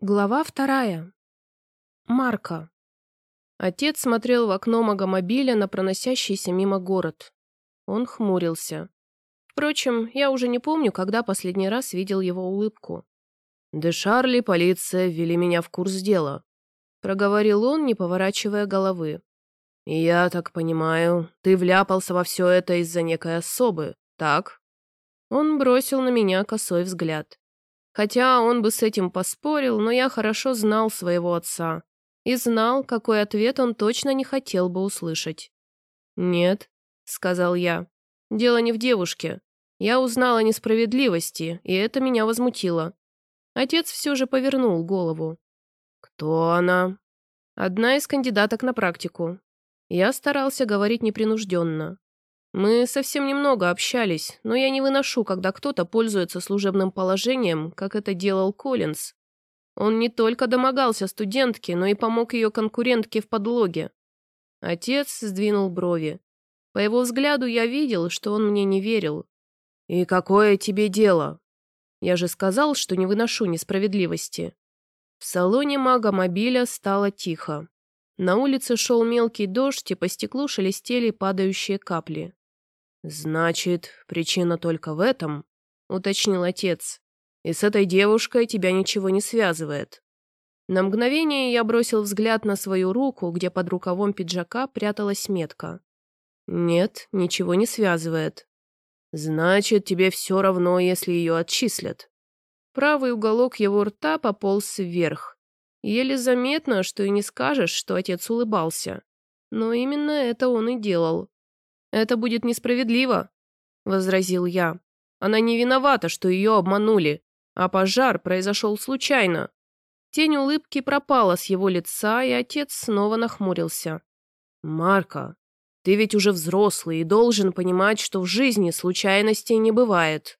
Глава вторая. Марка. Отец смотрел в окно магомобиля на проносящийся мимо город. Он хмурился. Впрочем, я уже не помню, когда последний раз видел его улыбку. «Де Шарли, полиция ввели меня в курс дела», — проговорил он, не поворачивая головы. «Я так понимаю, ты вляпался во все это из-за некой особы, так?» Он бросил на меня косой взгляд. Хотя он бы с этим поспорил, но я хорошо знал своего отца и знал, какой ответ он точно не хотел бы услышать. «Нет», — сказал я, — «дело не в девушке. Я узнал о несправедливости, и это меня возмутило». Отец все же повернул голову. «Кто она?» «Одна из кандидаток на практику». Я старался говорить непринужденно. Мы совсем немного общались, но я не выношу, когда кто-то пользуется служебным положением, как это делал Коллинз. Он не только домогался студентке, но и помог ее конкурентке в подлоге. Отец сдвинул брови. По его взгляду я видел, что он мне не верил. «И какое тебе дело?» Я же сказал, что не выношу несправедливости. В салоне мага-мобиля стало тихо. На улице шел мелкий дождь, и по стеклу шелестели падающие капли. «Значит, причина только в этом?» — уточнил отец. «И с этой девушкой тебя ничего не связывает». На мгновение я бросил взгляд на свою руку, где под рукавом пиджака пряталась метка. «Нет, ничего не связывает». «Значит, тебе все равно, если ее отчислят». Правый уголок его рта пополз вверх. Еле заметно, что и не скажешь, что отец улыбался. Но именно это он и делал. «Это будет несправедливо», — возразил я. «Она не виновата, что ее обманули, а пожар произошел случайно». Тень улыбки пропала с его лица, и отец снова нахмурился. «Марка, ты ведь уже взрослый и должен понимать, что в жизни случайностей не бывает.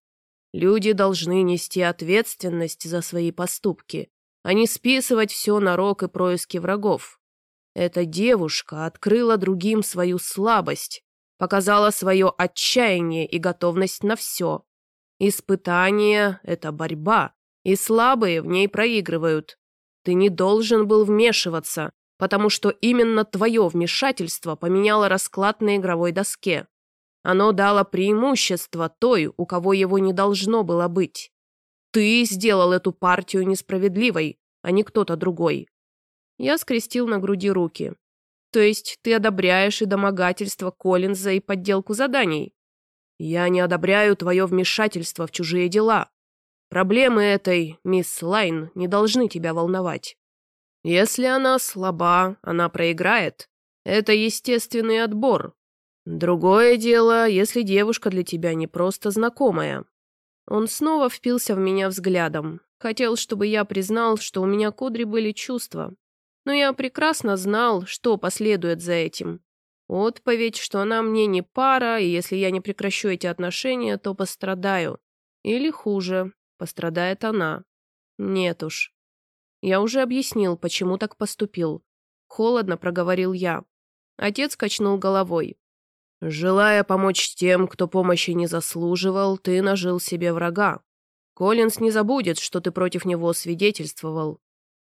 Люди должны нести ответственность за свои поступки, а не списывать все на рок и происки врагов. Эта девушка открыла другим свою слабость, показала свое отчаяние и готовность на все. Испытание — это борьба, и слабые в ней проигрывают. Ты не должен был вмешиваться, потому что именно твое вмешательство поменяло расклад на игровой доске. Оно дало преимущество той, у кого его не должно было быть. Ты сделал эту партию несправедливой, а не кто-то другой. Я скрестил на груди руки. То есть ты одобряешь и домогательство Коллинза, и подделку заданий? Я не одобряю твое вмешательство в чужие дела. Проблемы этой, мисс Лайн, не должны тебя волновать. Если она слаба, она проиграет. Это естественный отбор. Другое дело, если девушка для тебя не просто знакомая. Он снова впился в меня взглядом. Хотел, чтобы я признал, что у меня кудри были чувства, но я прекрасно знал, что последует за этим. Отповедь, что она мне не пара, и если я не прекращу эти отношения, то пострадаю. Или хуже, пострадает она. Нет уж. Я уже объяснил, почему так поступил. Холодно проговорил я. Отец качнул головой. «Желая помочь тем, кто помощи не заслуживал, ты нажил себе врага. Коллинз не забудет, что ты против него свидетельствовал.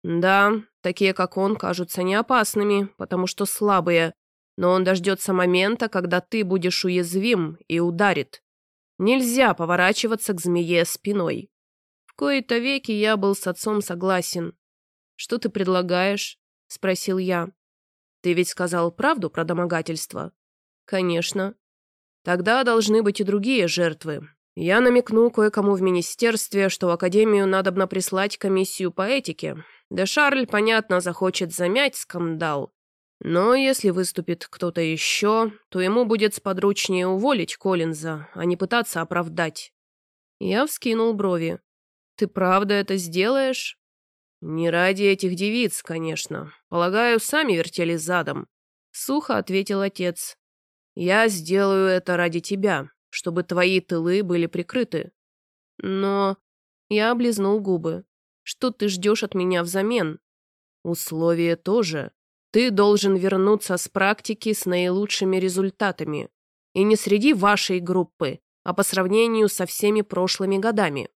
Да, такие как он кажутся не опасными, потому что слабые, но он дождется момента, когда ты будешь уязвим и ударит. Нельзя поворачиваться к змее спиной. В кои-то веки я был с отцом согласен. «Что ты предлагаешь?» – спросил я. «Ты ведь сказал правду про домогательство?» «Конечно». «Тогда должны быть и другие жертвы. Я намекну кое-кому в министерстве, что в академию надобно прислать комиссию по этике, Де Шарль, понятно, захочет замять скандал. Но если выступит кто-то еще, то ему будет сподручнее уволить Коллинза, а не пытаться оправдать. Я вскинул брови. «Ты правда это сделаешь?» «Не ради этих девиц, конечно. Полагаю, сами вертели задом», — сухо ответил отец. «Я сделаю это ради тебя, чтобы твои тылы были прикрыты». Но я облизнул губы. Что ты ждешь от меня взамен? Условие тоже. Ты должен вернуться с практики с наилучшими результатами. И не среди вашей группы, а по сравнению со всеми прошлыми годами.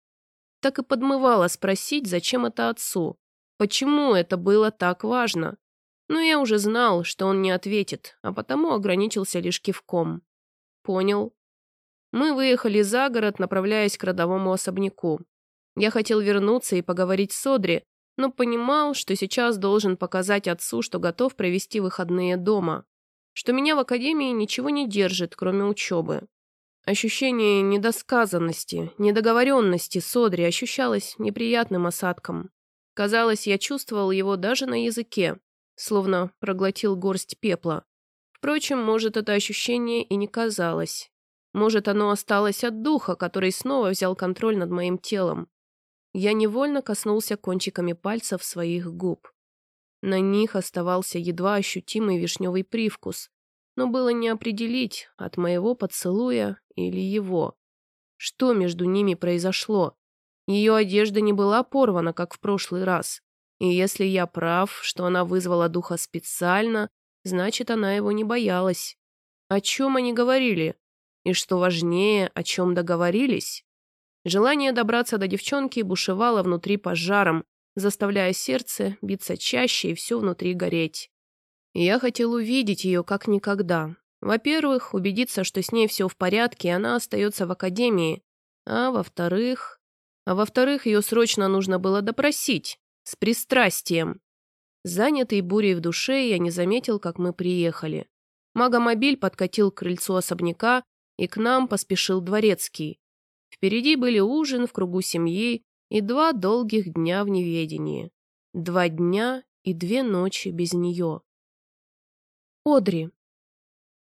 Так и подмывало спросить, зачем это отцу. Почему это было так важно? Но я уже знал, что он не ответит, а потому ограничился лишь кивком. Понял. Мы выехали за город, направляясь к родовому особняку. Я хотел вернуться и поговорить с Одри, но понимал, что сейчас должен показать отцу, что готов провести выходные дома, что меня в академии ничего не держит, кроме учебы. Ощущение недосказанности, недоговоренности с Одри ощущалось неприятным осадком. Казалось, я чувствовал его даже на языке, словно проглотил горсть пепла. Впрочем, может, это ощущение и не казалось. Может, оно осталось от духа, который снова взял контроль над моим телом. Я невольно коснулся кончиками пальцев своих губ. На них оставался едва ощутимый вишневый привкус, но было не определить, от моего поцелуя или его. Что между ними произошло? Ее одежда не была порвана, как в прошлый раз. И если я прав, что она вызвала духа специально, значит, она его не боялась. О чем они говорили? И что важнее, о чем договорились? Желание добраться до девчонки бушевало внутри пожаром, заставляя сердце биться чаще и все внутри гореть. Я хотел увидеть ее как никогда. Во-первых, убедиться, что с ней все в порядке, и она остается в академии. А во-вторых... А во-вторых, ее срочно нужно было допросить. С пристрастием. Занятый бурей в душе, я не заметил, как мы приехали. Магомобиль подкатил к крыльцу особняка, и к нам поспешил дворецкий. Впереди были ужин в кругу семьи и два долгих дня в неведении. Два дня и две ночи без нее. Одри.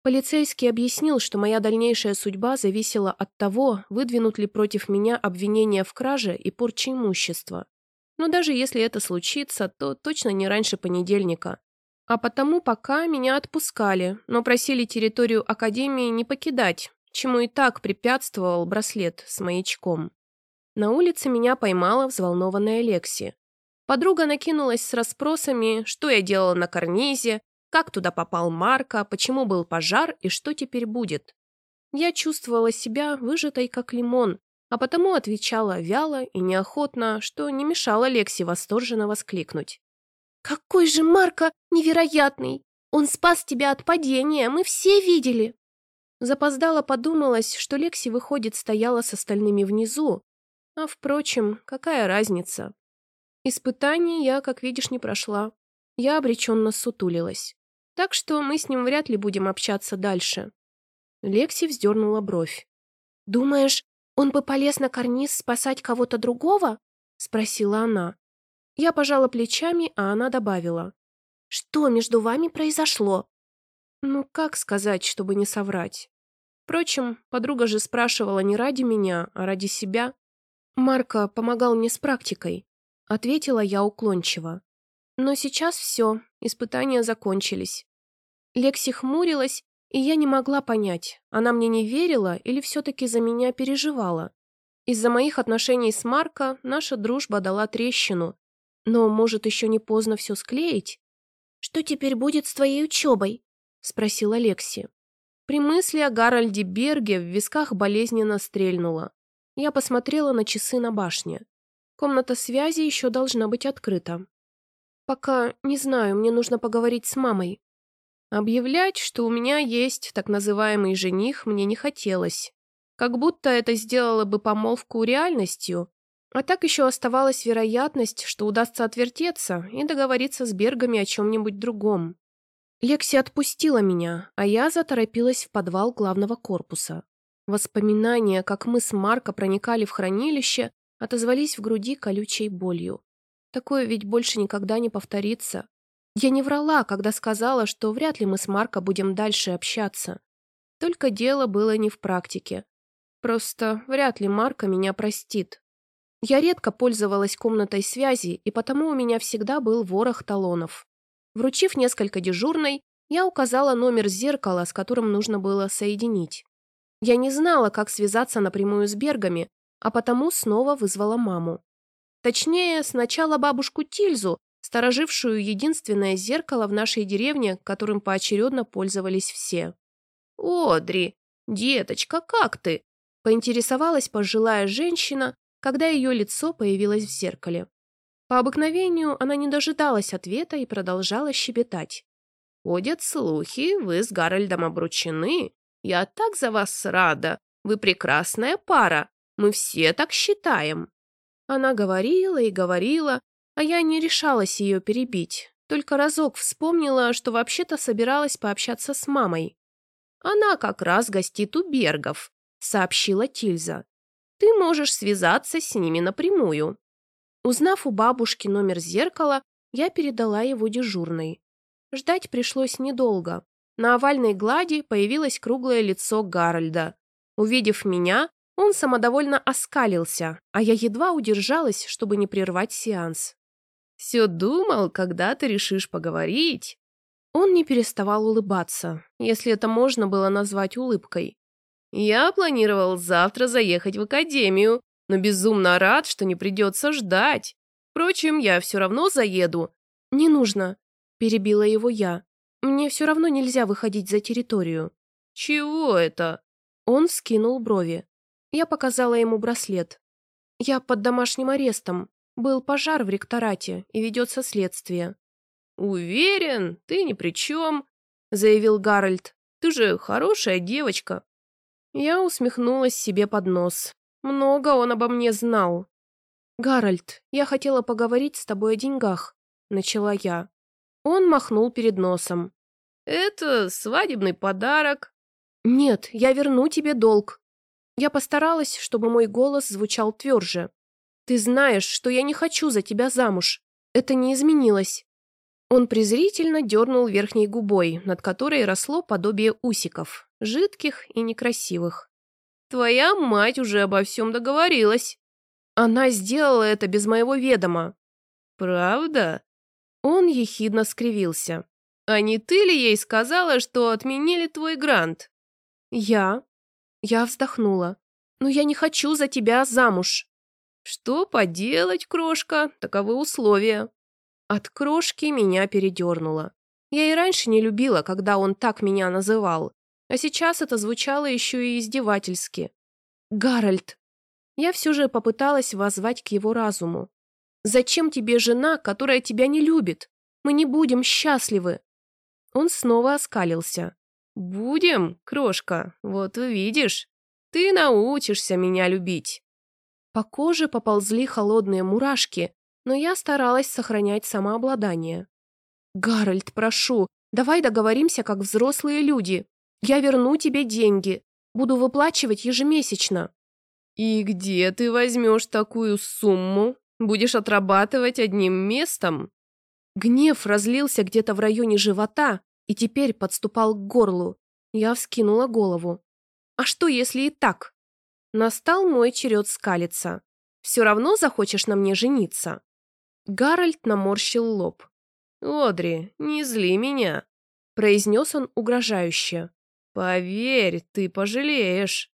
Полицейский объяснил, что моя дальнейшая судьба зависела от того, выдвинут ли против меня обвинения в краже и порче имущества. Но даже если это случится, то точно не раньше понедельника. А потому пока меня отпускали, но просили территорию Академии не покидать, чему и так препятствовал браслет с маячком. На улице меня поймала взволнованная Лекси. Подруга накинулась с расспросами, что я делала на карнизе, как туда попал Марка, почему был пожар и что теперь будет. Я чувствовала себя выжатой как лимон, а потому отвечала вяло и неохотно, что не мешало Лекси восторженно воскликнуть. «Какой же Марка невероятный! Он спас тебя от падения, мы все видели!» Запоздала подумалось, что Лекси, выходит, стояла с остальными внизу. А, впрочем, какая разница? Испытание я, как видишь, не прошла. Я обреченно сутулилась. Так что мы с ним вряд ли будем общаться дальше. Лекси вздернула бровь. «Думаешь, он бы полез на карниз спасать кого-то другого?» Спросила она. Я пожала плечами, а она добавила. «Что между вами произошло?» Ну, как сказать, чтобы не соврать? Впрочем, подруга же спрашивала не ради меня, а ради себя. Марко помогал мне с практикой. Ответила я уклончиво. Но сейчас все, испытания закончились. Лекси хмурилась, и я не могла понять, она мне не верила или все-таки за меня переживала. Из-за моих отношений с Марко наша дружба дала трещину. Но, может, еще не поздно все склеить? «Что теперь будет с твоей учебой?» — спросил Алекси. При мысли о Гарольде Берге в висках болезненно стрельнуло. Я посмотрела на часы на башне. Комната связи еще должна быть открыта. Пока не знаю, мне нужно поговорить с мамой. Объявлять, что у меня есть так называемый жених, мне не хотелось. Как будто это сделало бы помолвку реальностью. А так еще оставалась вероятность, что удастся отвертеться и договориться с Бергами о чем-нибудь другом. Лекси отпустила меня, а я заторопилась в подвал главного корпуса. Воспоминания, как мы с Марко проникали в хранилище, отозвались в груди колючей болью. Такое ведь больше никогда не повторится. Я не врала, когда сказала, что вряд ли мы с Марко будем дальше общаться. Только дело было не в практике. Просто вряд ли Марко меня простит. Я редко пользовалась комнатой связи, и потому у меня всегда был ворох талонов. Вручив несколько дежурной, я указала номер зеркала, с которым нужно было соединить. Я не знала, как связаться напрямую с Бергами, а потому снова вызвала маму. Точнее, сначала бабушку Тильзу, сторожившую единственное зеркало в нашей деревне, которым поочередно пользовались все. «Одри, деточка, как ты?» – поинтересовалась пожилая женщина, когда ее лицо появилось в зеркале. По обыкновению она не дожидалась ответа и продолжала щебетать. «Ходят слухи, вы с Гарольдом обручены. Я так за вас рада. Вы прекрасная пара. Мы все так считаем». Она говорила и говорила, а я не решалась ее перебить. Только разок вспомнила, что вообще-то собиралась пообщаться с мамой. «Она как раз гостит у Бергов», — сообщила Тильза. «Ты можешь связаться с ними напрямую». Узнав у бабушки номер зеркала, я передала его дежурной. Ждать пришлось недолго. На овальной глади появилось круглое лицо Гарольда. Увидев меня, он самодовольно оскалился, а я едва удержалась, чтобы не прервать сеанс. «Все думал, когда ты решишь поговорить?» Он не переставал улыбаться, если это можно было назвать улыбкой. «Я планировал завтра заехать в академию, но безумно рад, что не придется ждать. Впрочем, я все равно заеду». «Не нужно», – перебила его я. «Мне все равно нельзя выходить за территорию». «Чего это?» Он скинул брови. Я показала ему браслет. Я под домашним арестом. Был пожар в ректорате, и ведется следствие. «Уверен, ты ни при чем», — заявил Гарольд. «Ты же хорошая девочка». Я усмехнулась себе под нос. Много он обо мне знал. «Гарольд, я хотела поговорить с тобой о деньгах», — начала я. Он махнул перед носом. «Это свадебный подарок». «Нет, я верну тебе долг», я постаралась, чтобы мой голос звучал тверже. «Ты знаешь, что я не хочу за тебя замуж. Это не изменилось». Он презрительно дернул верхней губой, над которой росло подобие усиков, жидких и некрасивых. «Твоя мать уже обо всем договорилась». «Она сделала это без моего ведома». «Правда?» Он ехидно скривился. «А не ты ли ей сказала, что отменили твой грант?» «Я?» Я вздохнула. «Но я не хочу за тебя замуж». «Что поделать, крошка? Таковы условия». От крошки меня передернуло. Я и раньше не любила, когда он так меня называл. А сейчас это звучало еще и издевательски. «Гарольд!» Я все же попыталась воззвать к его разуму. «Зачем тебе жена, которая тебя не любит? Мы не будем счастливы!» Он снова оскалился. «Будем, крошка, вот увидишь. Ты научишься меня любить». По коже поползли холодные мурашки, но я старалась сохранять самообладание. «Гарольд, прошу, давай договоримся как взрослые люди. Я верну тебе деньги. Буду выплачивать ежемесячно». «И где ты возьмешь такую сумму? Будешь отрабатывать одним местом?» Гнев разлился где-то в районе живота, и теперь подступал к горлу. Я вскинула голову. «А что, если и так?» Настал мой черед скалиться. «Все равно захочешь на мне жениться?» Гарольд наморщил лоб. «Одри, не зли меня», — произнес он угрожающе. «Поверь, ты пожалеешь».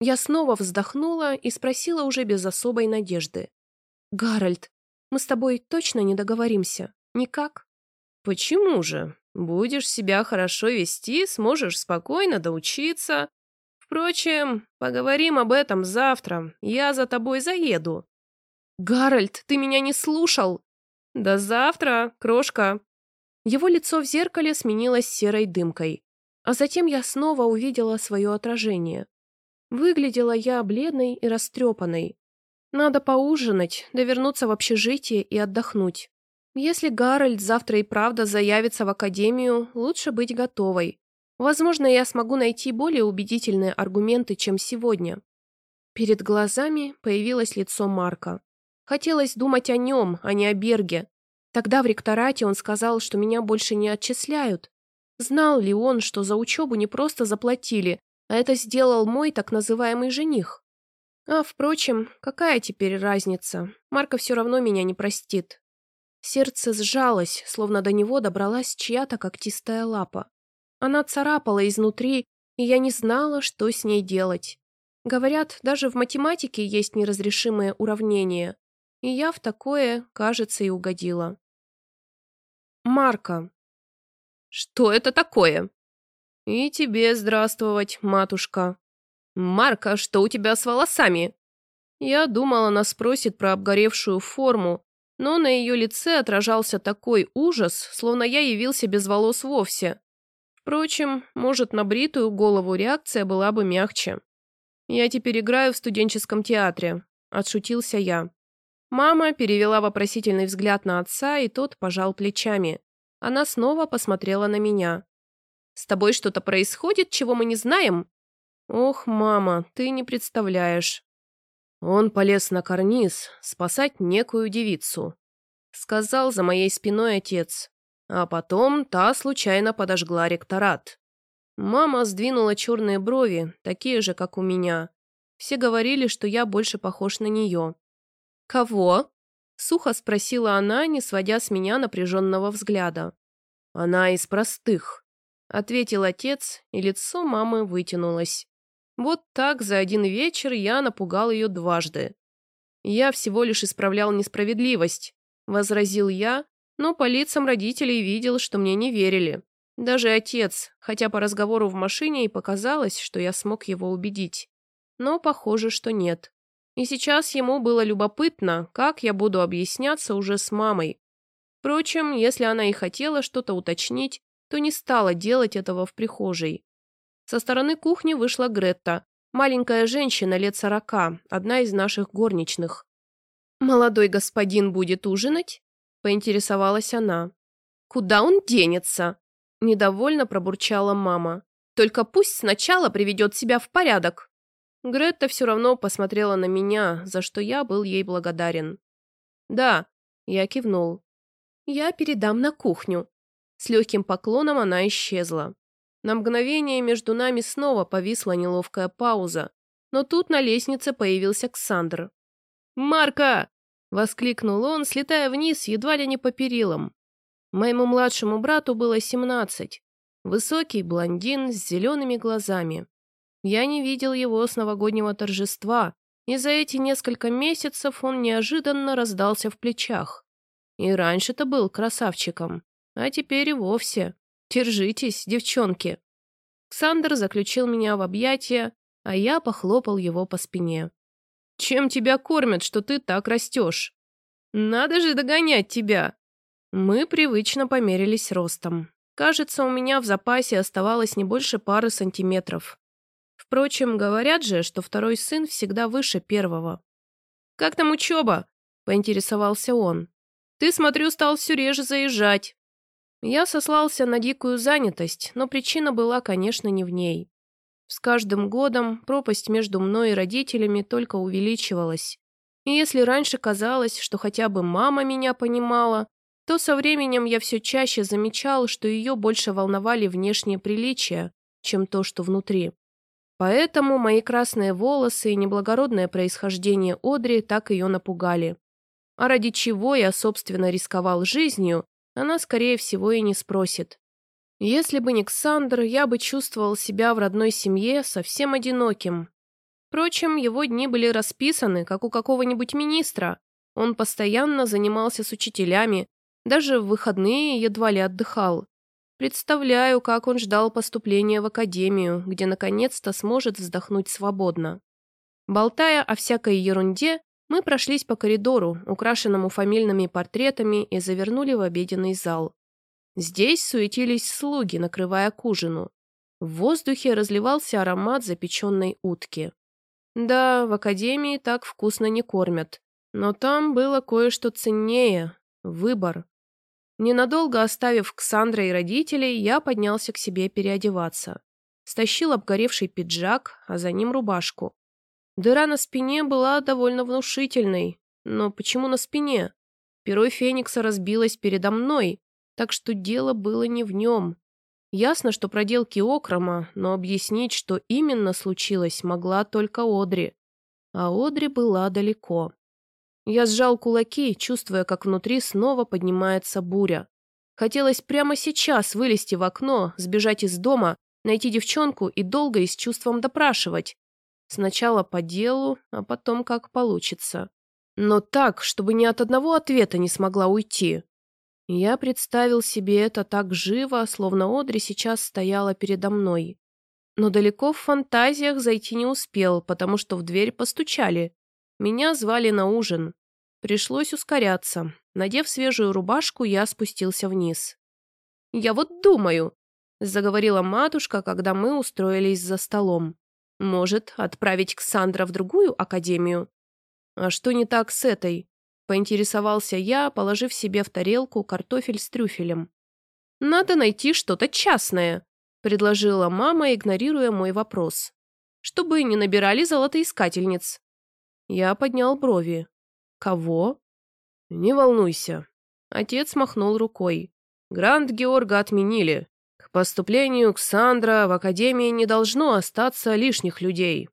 Я снова вздохнула и спросила уже без особой надежды. «Гарольд, мы с тобой точно не договоримся? Никак?» «Почему же? Будешь себя хорошо вести, сможешь спокойно доучиться. Впрочем, поговорим об этом завтра. Я за тобой заеду». «Гарольд, ты меня не слушал!» «До завтра, крошка!» Его лицо в зеркале сменилось серой дымкой. А затем я снова увидела свое отражение. Выглядела я бледной и растрепанной. Надо поужинать, да вернуться в общежитие и отдохнуть. Если Гарольд завтра и правда заявится в академию, лучше быть готовой. Возможно, я смогу найти более убедительные аргументы, чем сегодня. Перед глазами появилось лицо Марка. Хотелось думать о нем, а не о Берге. Тогда в ректорате он сказал, что меня больше не отчисляют. Знал ли он, что за учебу не просто заплатили, а это сделал мой так называемый жених? А, впрочем, какая теперь разница? Марка все равно меня не простит. Сердце сжалось, словно до него добралась чья-то когтистая лапа. Она царапала изнутри, и я не знала, что с ней делать. Говорят, даже в математике есть неразрешимые уравнения, и я в такое, кажется, и угодила. Марка. Что это такое? И тебе здравствовать, матушка. Марка, что у тебя с волосами? Я думала, она спросит про обгоревшую форму, но на ее лице отражался такой ужас, словно я явился без волос вовсе. Впрочем, может, на бритую голову реакция была бы мягче. «Я теперь играю в студенческом театре», – отшутился я. Мама перевела вопросительный взгляд на отца, и тот пожал плечами. Она снова посмотрела на меня. «С тобой что-то происходит, чего мы не знаем?» «Ох, мама, ты не представляешь». Он полез на карниз спасать некую девицу. Сказал за моей спиной отец. А потом та случайно подожгла ректорат. Мама сдвинула черные брови, такие же, как у меня. Все говорили, что я больше похож на нее. «Кого?» – сухо спросила она, не сводя с меня напряженного взгляда. «Она из простых», – ответил отец, и лицо мамы вытянулось. Вот так за один вечер я напугал ее дважды. «Я всего лишь исправлял несправедливость», – возразил я, но по лицам родителей видел, что мне не верили. Даже отец, хотя по разговору в машине и показалось, что я смог его убедить. Но похоже, что нет. И сейчас ему было любопытно, как я буду объясняться уже с мамой. Впрочем, если она и хотела что-то уточнить, то не стала делать этого в прихожей. Со стороны кухни вышла Гретта, маленькая женщина лет сорока, одна из наших горничных. «Молодой господин будет ужинать?» – поинтересовалась она. «Куда он денется?» – недовольно пробурчала мама. «Только пусть сначала приведет себя в порядок». Гретта все равно посмотрела на меня, за что я был ей благодарен. «Да», — я кивнул. «Я передам на кухню». С легким поклоном она исчезла. На мгновение между нами снова повисла неловкая пауза, но тут на лестнице появился Ксандр. «Марка!» — воскликнул он, слетая вниз едва ли не по перилам. Моему младшему брату было семнадцать. Высокий блондин с зелеными глазами. Я не видел его с новогоднего торжества, и за эти несколько месяцев он неожиданно раздался в плечах. И раньше-то был красавчиком, а теперь и вовсе. Держитесь, девчонки. Ксандр заключил меня в объятия, а я похлопал его по спине. «Чем тебя кормят, что ты так растешь? Надо же догонять тебя!» Мы привычно померились ростом. Кажется, у меня в запасе оставалось не больше пары сантиметров. Впрочем, говорят же, что второй сын всегда выше первого. «Как там учеба?» – поинтересовался он. «Ты, смотрю, стал все реже заезжать». Я сослался на дикую занятость, но причина была, конечно, не в ней. С каждым годом пропасть между мной и родителями только увеличивалась. И если раньше казалось, что хотя бы мама меня понимала, то со временем я все чаще замечал, что ее больше волновали внешние приличия, чем то, что внутри. Поэтому мои красные волосы и неблагородное происхождение Одри так ее напугали. А ради чего я, собственно, рисковал жизнью, она, скорее всего, и не спросит. Если бы не Ксандр, я бы чувствовал себя в родной семье совсем одиноким. Впрочем, его дни были расписаны, как у какого-нибудь министра. Он постоянно занимался с учителями, даже в выходные едва ли отдыхал. Представляю, как он ждал поступления в академию, где наконец-то сможет вздохнуть свободно. Болтая о всякой ерунде, мы прошлись по коридору, украшенному фамильными портретами, и завернули в обеденный зал. Здесь суетились слуги, накрывая к ужину. В воздухе разливался аромат запеченной утки. Да, в академии так вкусно не кормят. Но там было кое-что ценнее – выбор. Ненадолго оставив Ксандра и родителей, я поднялся к себе переодеваться. Стащил обгоревший пиджак, а за ним рубашку. Дыра на спине была довольно внушительной. Но почему на спине? Перо Феникса разбилось передо мной, так что дело было не в нем. Ясно, что проделки Окрома, но объяснить, что именно случилось, могла только Одри. А Одри была далеко. Я сжал кулаки, чувствуя, как внутри снова поднимается буря. Хотелось прямо сейчас вылезти в окно, сбежать из дома, найти девчонку и долго и с чувством допрашивать. Сначала по делу, а потом как получится. Но так, чтобы ни от одного ответа не смогла уйти. Я представил себе это так живо, словно Одри сейчас стояла передо мной. Но далеко в фантазиях зайти не успел, потому что в дверь постучали. Меня звали на ужин. Пришлось ускоряться. Надев свежую рубашку, я спустился вниз. «Я вот думаю», — заговорила матушка, когда мы устроились за столом. «Может, отправить Ксандра в другую академию?» «А что не так с этой?» — поинтересовался я, положив себе в тарелку картофель с трюфелем. «Надо найти что-то частное», — предложила мама, игнорируя мой вопрос. «Чтобы не набирали золотоискательниц». Я поднял брови. «Кого?» «Не волнуйся». Отец махнул рукой. «Грант Георга отменили. К поступлению Ксандра в академии не должно остаться лишних людей».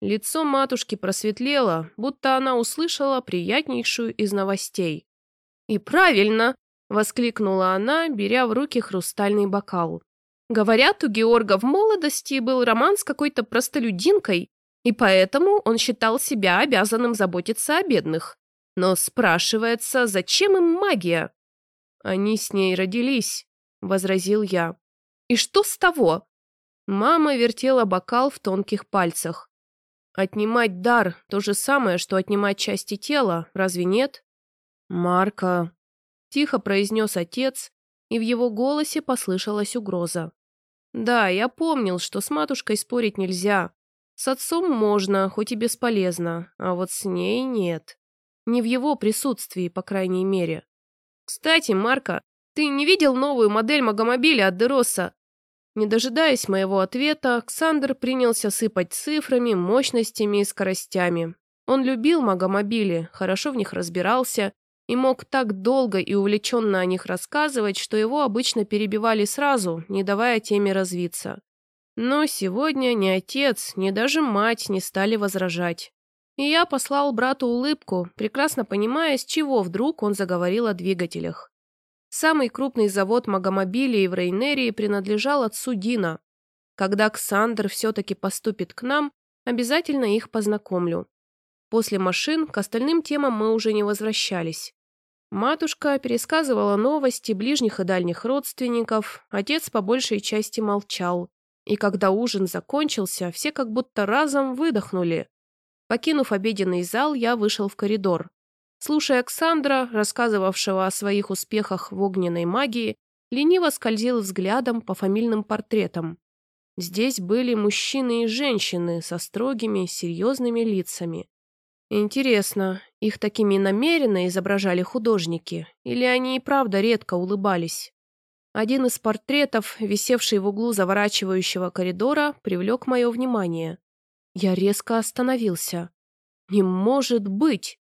Лицо матушки просветлело, будто она услышала приятнейшую из новостей. «И правильно!» — воскликнула она, беря в руки хрустальный бокал. «Говорят, у Георга в молодости был роман с какой-то простолюдинкой, и поэтому он считал себя обязанным заботиться о бедных. Но спрашивается, зачем им магия? Они с ней родились, возразил я. И что с того? Мама вертела бокал в тонких пальцах. Отнимать дар – то же самое, что отнимать части тела, разве нет? Марка, тихо произнес отец, и в его голосе послышалась угроза. Да, я помнил, что с матушкой спорить нельзя. С отцом можно, хоть и бесполезно, а вот с ней нет. Не в его присутствии, по крайней мере. «Кстати, Марка, ты не видел новую модель Магомобиля от Дероса?» Не дожидаясь моего ответа, Александр принялся сыпать цифрами, мощностями и скоростями. Он любил магомобили, хорошо в них разбирался и мог так долго и увлеченно о них рассказывать, что его обычно перебивали сразу, не давая теме развиться. Но сегодня ни отец, ни даже мать не стали возражать. И я послал брату улыбку, прекрасно понимая, с чего вдруг он заговорил о двигателях. Самый крупный завод магомобилей в Рейнерии принадлежал отцу Дина. Когда Ксандр все-таки поступит к нам, обязательно их познакомлю. После машин к остальным темам мы уже не возвращались. Матушка пересказывала новости ближних и дальних родственников, отец по большей части молчал. И когда ужин закончился, все как будто разом выдохнули. Покинув обеденный зал, я вышел в коридор. Слушая Александра, рассказывавшего о своих успехах в огненной магии, лениво скользил взглядом по фамильным портретам. Здесь были мужчины и женщины со строгими, серьезными лицами. Интересно, их такими намеренно изображали художники, или они и правда редко улыбались? Один из портретов, висевший в углу заворачивающего коридора, привлек мое внимание. Я резко остановился. «Не может быть!»